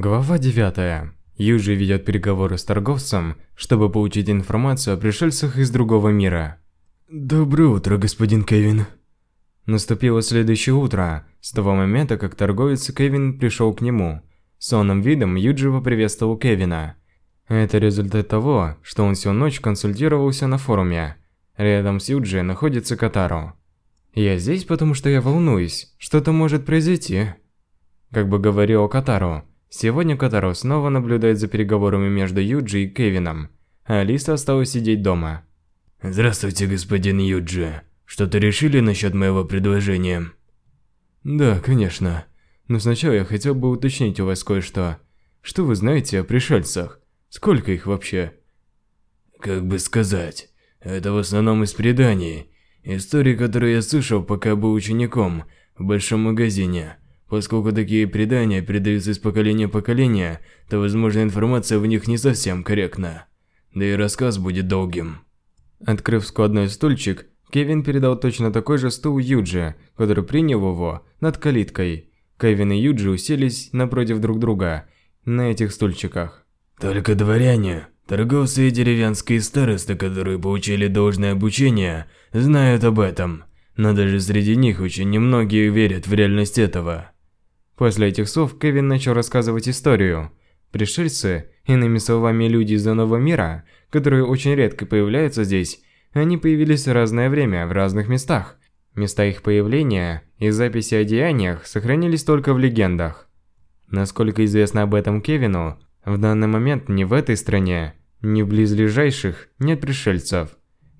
Глава 9. Юджи ведет переговоры с торговцем, чтобы получить информацию о пришельцах из другого мира. Доброе утро, господин Кевин. Наступило следующее утро, с того момента, как торговец Кевин пришел к нему. Сонным видом Юджи поприветствовал Кевина. Это результат того, что он всю ночь консультировался на форуме. Рядом с Юджи находится Катару. «Я здесь, потому что я волнуюсь. Что-то может произойти». Как бы говорил Катару, Сегодня Катаро снова наблюдает за переговорами между Юджи и Кевином, а Алиса осталась сидеть дома. Здравствуйте, господин Юджи. Что-то решили насчет моего предложения? Да, конечно. Но сначала я хотел бы уточнить у вас кое-что. Что вы знаете о пришельцах? Сколько их вообще? Как бы сказать, это в основном из преданий. Истории, которые я слышал, пока был учеником в большом магазине. Поскольку такие предания передаются из поколения в поколение, то, возможно, информация в них не совсем корректна. Да и рассказ будет долгим. Открыв складной стульчик, Кевин передал точно такой же стул Юджи, который принял его над калиткой. Кевин и Юджи уселись напротив друг друга на этих стульчиках. Только дворяне, торговцы и деревенские старосты, которые получили должное обучение, знают об этом. Но даже среди них очень немногие верят в реальность этого. После этих слов Кевин начал рассказывать историю. Пришельцы, иными словами люди из нового мира, которые очень редко появляются здесь, они появились в разное время в разных местах. Места их появления и записи о деяниях сохранились только в легендах. Насколько известно об этом Кевину, в данный момент ни в этой стране, ни в близлежащих нет пришельцев.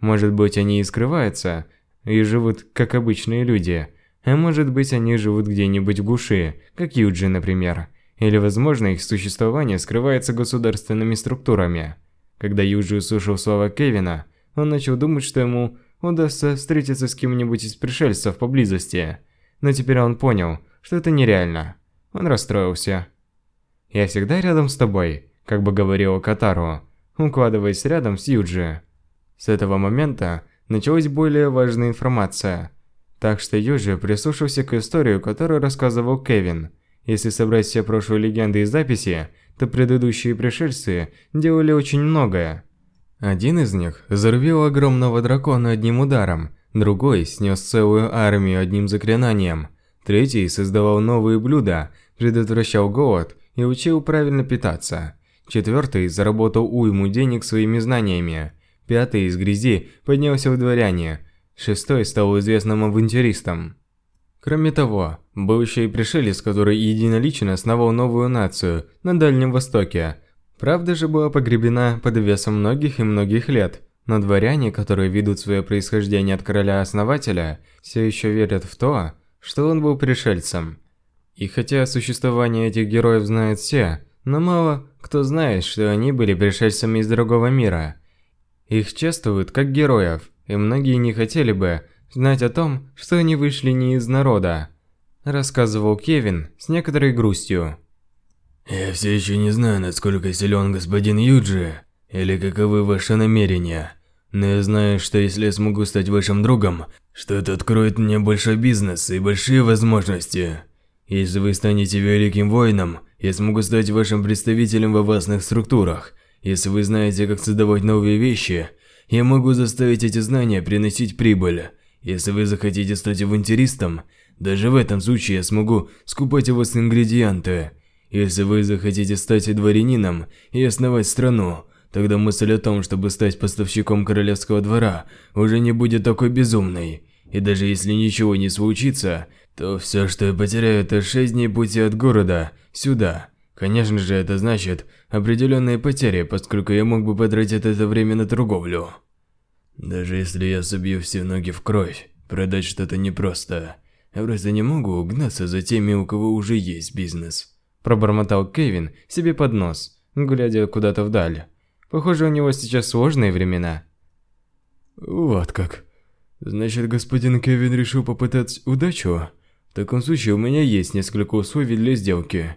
Может быть, они и скрываются, и живут как обычные люди, а может быть, они живут где-нибудь в глуши, как Юджи, например. Или, возможно, их существование скрывается государственными структурами. Когда Юджи услышал слова Кевина, он начал думать, что ему удастся встретиться с кем-нибудь из пришельцев поблизости. Но теперь он понял, что это нереально. Он расстроился. «Я всегда рядом с тобой», как бы говорила Катару, укладываясь рядом с Юджи. С этого момента началась более важная информация – так что Юджи прислушался к истории, которую рассказывал Кевин. Если собрать все прошлые легенды и записи, то предыдущие пришельцы делали очень многое. Один из них зарубил огромного дракона одним ударом, другой снес целую армию одним заклинанием, третий создавал новые блюда, предотвращал голод и учил правильно питаться. Четвертый заработал уйму денег своими знаниями. Пятый из грязи поднялся в дворяне, Шестой стал известным авантюристом. Кроме того, был еще и пришелец, который единолично основал новую нацию на Дальнем Востоке. Правда же была погребена под весом многих и многих лет, но дворяне, которые ведут свое происхождение от короля-основателя, все еще верят в то, что он был пришельцем. И хотя о существовании этих героев знают все, но мало кто знает, что они были пришельцами из другого мира. Их чествуют как героев – и многие не хотели бы знать о том, что они вышли не из народа, рассказывал Кевин с некоторой грустью. Я все еще не знаю, насколько силен господин Юджи, или каковы ваши намерения. Но я знаю, что если я смогу стать вашим другом, что это откроет мне большой бизнес и большие возможности. Если вы станете великим воином, я смогу стать вашим представителем во властных структурах. Если вы знаете, как создавать новые вещи, я могу заставить эти знания приносить прибыль. Если вы захотите стать авантюристом, даже в этом случае я смогу скупать у вас ингредиенты. Если вы захотите стать дворянином и основать страну, тогда мысль о том, чтобы стать поставщиком королевского двора, уже не будет такой безумной. И даже если ничего не случится, то все, что я потеряю, это 6 дней пути от города сюда. Конечно же, это значит определенные потери, поскольку я мог бы потратить это время на торговлю. Даже если я собью все ноги в кровь, продать что-то непросто. Я просто не могу угнаться за теми, у кого уже есть бизнес. Пробормотал Кевин себе под нос, глядя куда-то вдаль. Похоже, у него сейчас сложные времена. Вот как. Значит, господин Кевин решил попытать удачу? В таком случае у меня есть несколько условий для сделки.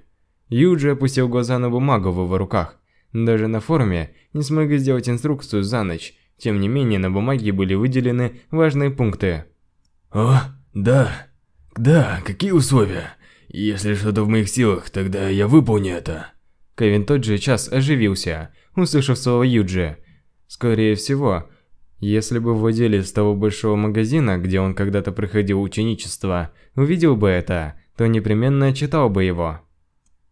Юджи опустил глаза на бумагу в его руках. Даже на форуме не смогли сделать инструкцию за ночь. Тем не менее, на бумаге были выделены важные пункты. О, да. Да, какие условия? Если что-то в моих силах, тогда я выполню это. Кевин тот же час оживился, услышав слово Юджи. Скорее всего, если бы владелец того большого магазина, где он когда-то проходил ученичество, увидел бы это, то непременно читал бы его.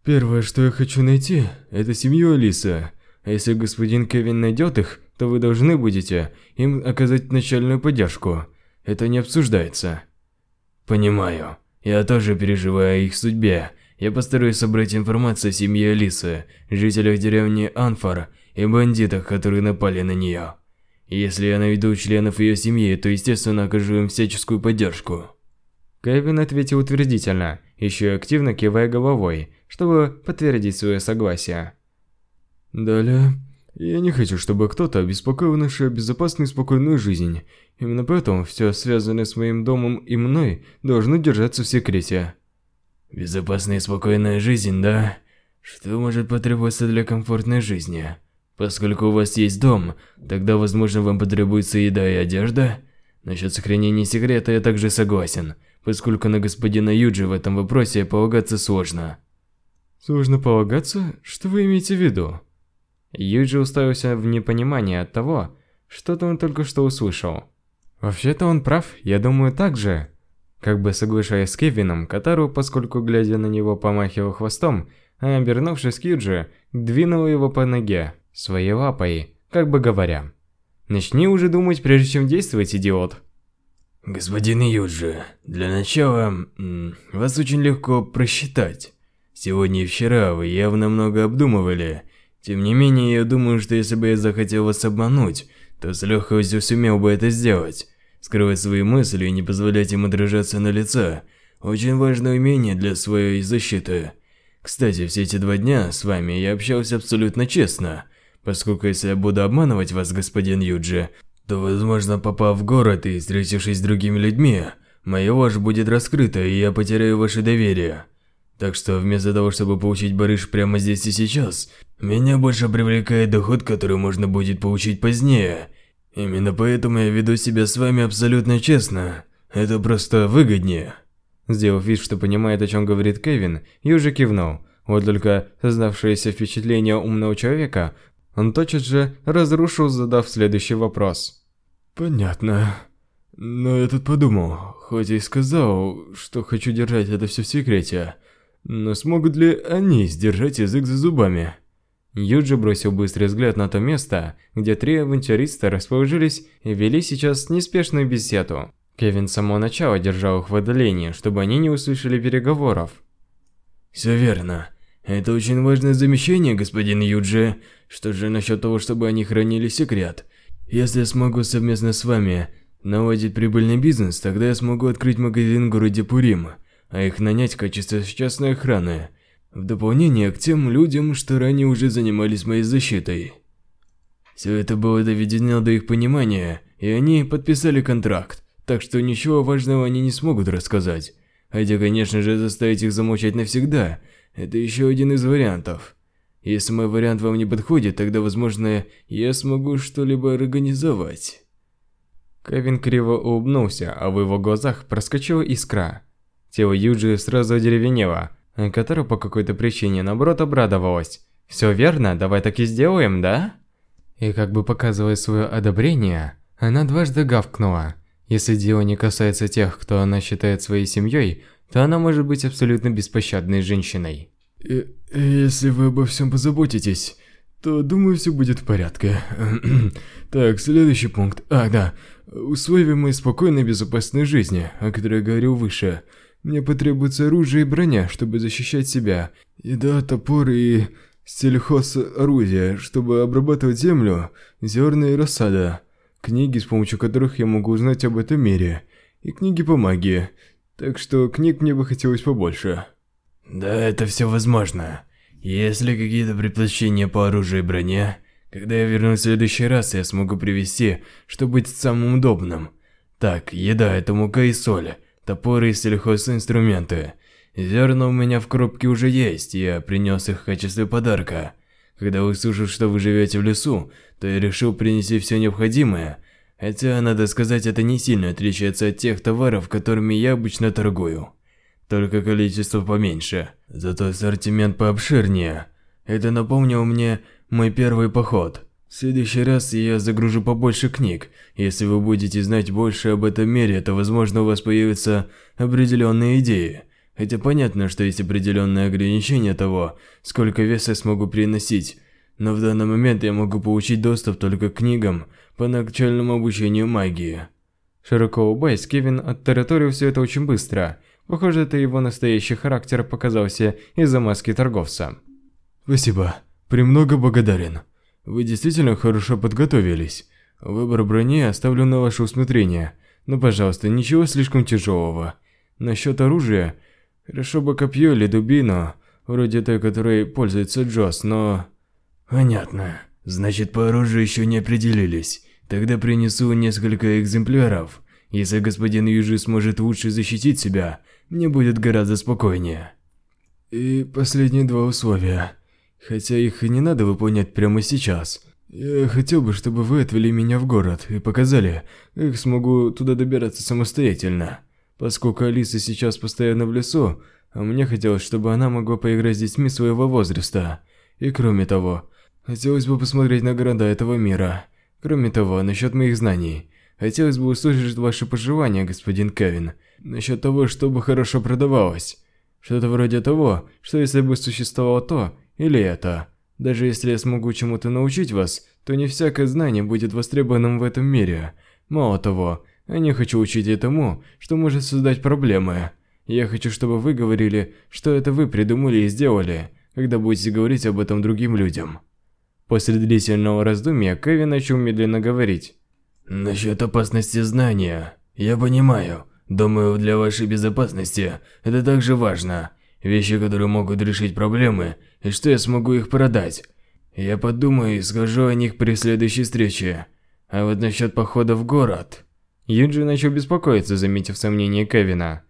Первое, что я хочу найти, это семью Алисы. А если господин Кевин найдет их, то вы должны будете им оказать начальную поддержку. Это не обсуждается. Понимаю. Я тоже переживаю о их судьбе. Я постараюсь собрать информацию о семье Алисы, жителях деревни Анфор и бандитах, которые напали на нее. Если я найду членов ее семьи, то естественно окажу им всяческую поддержку. Кевин ответил утвердительно, еще и активно кивая головой, чтобы подтвердить свое согласие. Далее, я не хочу, чтобы кто-то обеспокоил нашу безопасную и спокойную жизнь. Именно поэтому все связанное с моим домом и мной должно держаться в секрете. Безопасная и спокойная жизнь, да? Что может потребоваться для комфортной жизни? Поскольку у вас есть дом, тогда, возможно, вам потребуется еда и одежда? Насчет сохранения секрета я также согласен поскольку на господина Юджи в этом вопросе полагаться сложно. Сложно полагаться? Что вы имеете в виду? Юджи уставился в непонимании от того, что-то он только что услышал. Вообще-то он прав, я думаю так же. Как бы соглашаясь с Кевином, Катару, поскольку глядя на него помахивал хвостом, а обернувшись к Юджи, двинул его по ноге, своей лапой, как бы говоря. «Начни уже думать, прежде чем действовать, идиот!» Господин Юджи, для начала, вас очень легко просчитать. Сегодня и вчера вы явно много обдумывали. Тем не менее, я думаю, что если бы я захотел вас обмануть, то с легкостью сумел бы это сделать. Скрывать свои мысли и не позволять им отражаться на лице – очень важное умение для своей защиты. Кстати, все эти два дня с вами я общался абсолютно честно. Поскольку если я буду обманывать вас, господин Юджи, то, возможно, попав в город и встретившись с другими людьми, моя ложь будет раскрыта, и я потеряю ваше доверие. Так что вместо того, чтобы получить барыш прямо здесь и сейчас, меня больше привлекает доход, который можно будет получить позднее. Именно поэтому я веду себя с вами абсолютно честно. Это просто выгоднее. Сделав вид, что понимает, о чем говорит Кевин, Южи кивнул. Вот только создавшееся впечатление умного человека он тотчас же разрушил, задав следующий вопрос. «Понятно. Но я тут подумал, хоть и сказал, что хочу держать это все в секрете, но смогут ли они сдержать язык за зубами?» Юджи бросил быстрый взгляд на то место, где три авантюриста расположились и вели сейчас неспешную беседу. Кевин с самого начала держал их в отдалении, чтобы они не услышали переговоров. «Все верно. Это очень важное замечание, господин Юджи. Что же насчет того, чтобы они хранили секрет? Если я смогу совместно с вами наладить прибыльный бизнес, тогда я смогу открыть магазин в городе Пурим, а их нанять в качестве частной охраны. В дополнение к тем людям, что ранее уже занимались моей защитой. Все это было доведено до их понимания, и они подписали контракт, так что ничего важного они не смогут рассказать. Хотя, конечно же, заставить их замолчать навсегда – это еще один из вариантов. Если мой вариант вам не подходит, тогда, возможно, я смогу что-либо организовать. Кевин криво улыбнулся, а в его глазах проскочила искра. Тело Юджи сразу одеревенело, Катара по какой-то причине наоборот обрадовалась. «Все верно, давай так и сделаем, да?» И как бы показывая свое одобрение, она дважды гавкнула. Если дело не касается тех, кто она считает своей семьей, то она может быть абсолютно беспощадной женщиной. И, если вы обо всем позаботитесь, то думаю, все будет в порядке. так, следующий пункт. А, да. Условия моей спокойной безопасной жизни, о которой я говорил выше. Мне потребуется оружие и броня, чтобы защищать себя. Еда, топор и сельхозорудие, чтобы обрабатывать землю, зерна и рассада. Книги, с помощью которых я могу узнать об этом мире. И книги по магии. Так что книг мне бы хотелось побольше. Да, это все возможно. Если какие-то предпочтения по оружию и броне, когда я вернусь в следующий раз, я смогу привести, что будет самым удобным. Так, еда – это мука и соль, топоры и сельхозинструменты. Зерна у меня в коробке уже есть, я принес их в качестве подарка. Когда услышал, что вы живете в лесу, то я решил принести все необходимое, Хотя, надо сказать, это не сильно отличается от тех товаров, которыми я обычно торгую. только количество поменьше. Зато ассортимент пообширнее. Это напомнил мне мой первый поход. В следующий раз я загружу побольше книг. Если вы будете знать больше об этом мире, то возможно у вас появятся определенные идеи. Хотя понятно, что есть определенные ограничения того, сколько веса я смогу приносить. Но в данный момент я могу получить доступ только к книгам по начальному обучению магии. Широко улыбаясь, Кевин оттараторил все это очень быстро. Похоже, это его настоящий характер показался из-за маски торговца. Спасибо. Премного благодарен. Вы действительно хорошо подготовились. Выбор брони оставлю на ваше усмотрение. Но, пожалуйста, ничего слишком тяжелого. Насчет оружия, хорошо бы копье или дубину, вроде той, которой пользуется Джос, но... Понятно. Значит, по оружию еще не определились. Тогда принесу несколько экземпляров. Если господин Южи сможет лучше защитить себя, мне будет гораздо спокойнее. И последние два условия. Хотя их и не надо выполнять прямо сейчас. Я хотел бы, чтобы вы отвели меня в город и показали, как смогу туда добираться самостоятельно. Поскольку Алиса сейчас постоянно в лесу, а мне хотелось, чтобы она могла поиграть с детьми своего возраста. И кроме того, хотелось бы посмотреть на города этого мира. Кроме того, насчет моих знаний. Хотелось бы услышать ваши пожелания, господин Кевин, насчет того, чтобы хорошо продавалось. Что-то вроде того, что если бы существовало то или это. Даже если я смогу чему-то научить вас, то не всякое знание будет востребованным в этом мире. Мало того, я не хочу учить этому, что может создать проблемы. Я хочу, чтобы вы говорили, что это вы придумали и сделали, когда будете говорить об этом другим людям. После длительного раздумья Кевин начал медленно говорить. Насчет опасности знания. Я понимаю. Думаю, для вашей безопасности это также важно. Вещи, которые могут решить проблемы, и что я смогу их продать. Я подумаю и скажу о них при следующей встрече. А вот насчет похода в город... Юджи начал беспокоиться, заметив сомнение Кевина.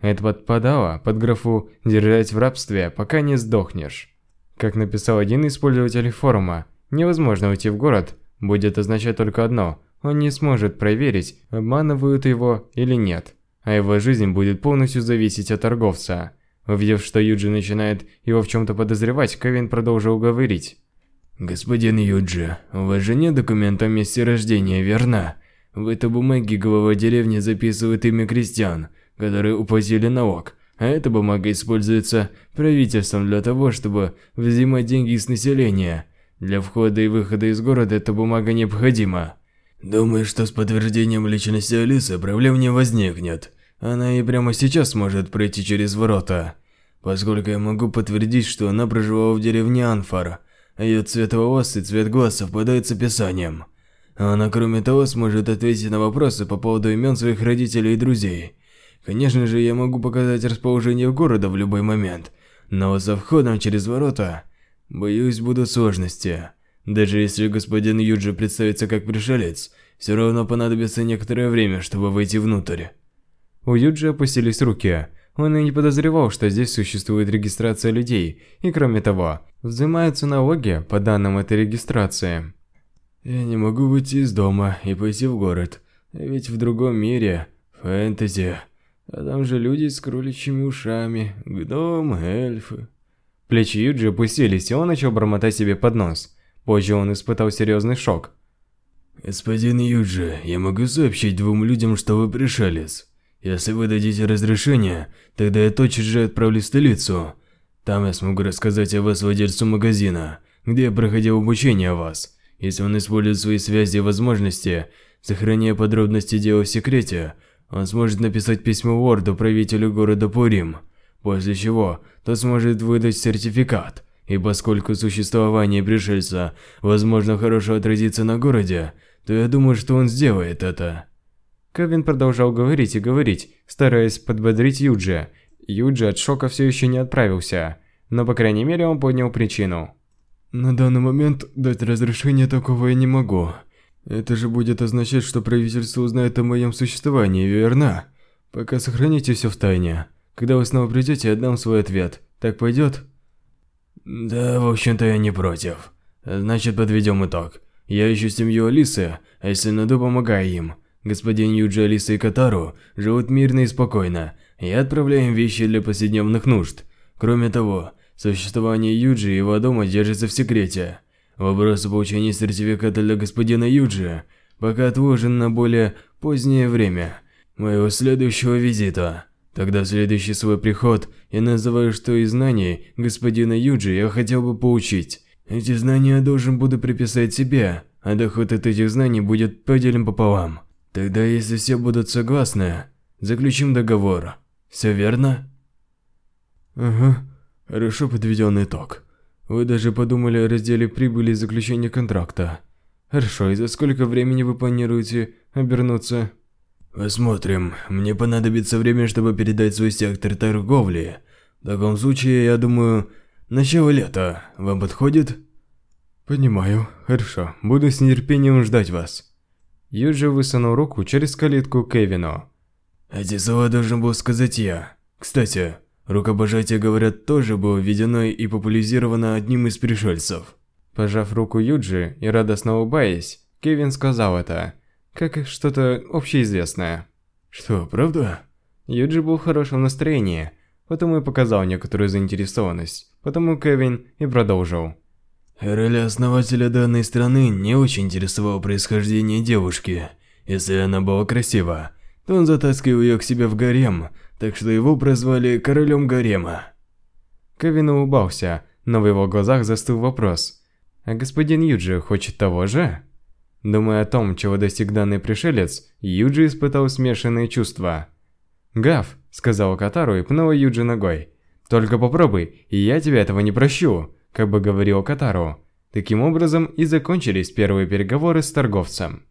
Это подпадало под графу «держать в рабстве, пока не сдохнешь». Как написал один из пользователей форума, невозможно уйти в город, будет означать только одно – он не сможет проверить, обманывают его или нет, а его жизнь будет полностью зависеть от торговца. Увидев, что Юджи начинает его в чем-то подозревать, Кевин продолжил говорить. «Господин Юджи, у вас же нет документа о месте рождения, верно? В этой бумаге глава деревни записывает имя крестьян, которые уплатили налог, а эта бумага используется правительством для того, чтобы взимать деньги с населения. Для входа и выхода из города эта бумага необходима. Думаю, что с подтверждением личности Алисы проблем не возникнет. Она и прямо сейчас может пройти через ворота. Поскольку я могу подтвердить, что она проживала в деревне Анфар, а ее цвет волос и цвет глаз совпадают с описанием. Она, кроме того, сможет ответить на вопросы по поводу имен своих родителей и друзей. Конечно же, я могу показать расположение города в любой момент, но со входом через ворота, боюсь, будут сложности. Даже если господин Юджи представится как пришелец, все равно понадобится некоторое время, чтобы войти внутрь. У Юджи опустились руки. Он и не подозревал, что здесь существует регистрация людей, и кроме того, взимаются налоги по данным этой регистрации. Я не могу выйти из дома и пойти в город, ведь в другом мире, фэнтези, а там же люди с кроличьими ушами, гномы, эльфы. Плечи Юджи опустились, и он начал бормотать себе под нос. Позже он испытал серьезный шок. «Господин Юджи, я могу сообщить двум людям, что вы пришелец. Если вы дадите разрешение, тогда я тотчас же отправлюсь в столицу. Там я смогу рассказать о вас владельцу магазина, где я проходил обучение о вас. Если он использует свои связи и возможности, сохраняя подробности дела в секрете, он сможет написать письмо Ворду правителю города Пурим, после чего тот сможет выдать сертификат. И поскольку существование пришельца возможно хорошо отразится на городе, то я думаю, что он сделает это. Кевин продолжал говорить и говорить, стараясь подбодрить Юджи. Юджи от шока все еще не отправился, но по крайней мере он понял причину. На данный момент дать разрешение такого я не могу. Это же будет означать, что правительство узнает о моем существовании, верно? Пока сохраните все в тайне. Когда вы снова придете, я дам свой ответ. Так пойдет? Да, в общем-то я не против. Значит, подведем итог. Я ищу семью Алисы, а если найду, помогаю им. Господин Юджи, Алиса и Катару живут мирно и спокойно. и отправляем вещи для повседневных нужд. Кроме того, существование Юджи и его дома держится в секрете. Вопрос о получении сертификата для господина Юджи пока отложен на более позднее время моего следующего визита. Тогда следующий свой приход я называю, что из знаний господина Юджи я хотел бы поучить. Эти знания я должен буду приписать себе, а доход от этих знаний будет поделен пополам. Тогда, если все будут согласны, заключим договор. Все верно? Ага, хорошо подведен итог. Вы даже подумали о разделе прибыли и заключении контракта. Хорошо, и за сколько времени вы планируете обернуться? Посмотрим. Мне понадобится время, чтобы передать свой сектор торговли. В таком случае, я думаю, начало лета. Вам подходит? Понимаю. Хорошо. Буду с нетерпением ждать вас. Юджи высунул руку через калитку Кевину. Эти слова должен был сказать я. Кстати, рукопожатие, говорят, тоже было введено и популяризировано одним из пришельцев. Пожав руку Юджи и радостно улыбаясь, Кевин сказал это, как что-то общеизвестное. Что, правда? Юджи был в хорошем настроении, потому и показал некоторую заинтересованность, потому Кевин и продолжил. Роля основателя данной страны не очень интересовало происхождение девушки. Если она была красива, то он затаскивал ее к себе в гарем, так что его прозвали королем гарема. Кевин улыбался, но в его глазах застыл вопрос. А господин Юджи хочет того же? Думая о том, чего достиг данный пришелец, Юджи испытал смешанные чувства. «Гав», — сказал Катару и пнул Юджи ногой. «Только попробуй, и я тебя этого не прощу», как бы говорил Катару. Таким образом и закончились первые переговоры с торговцем.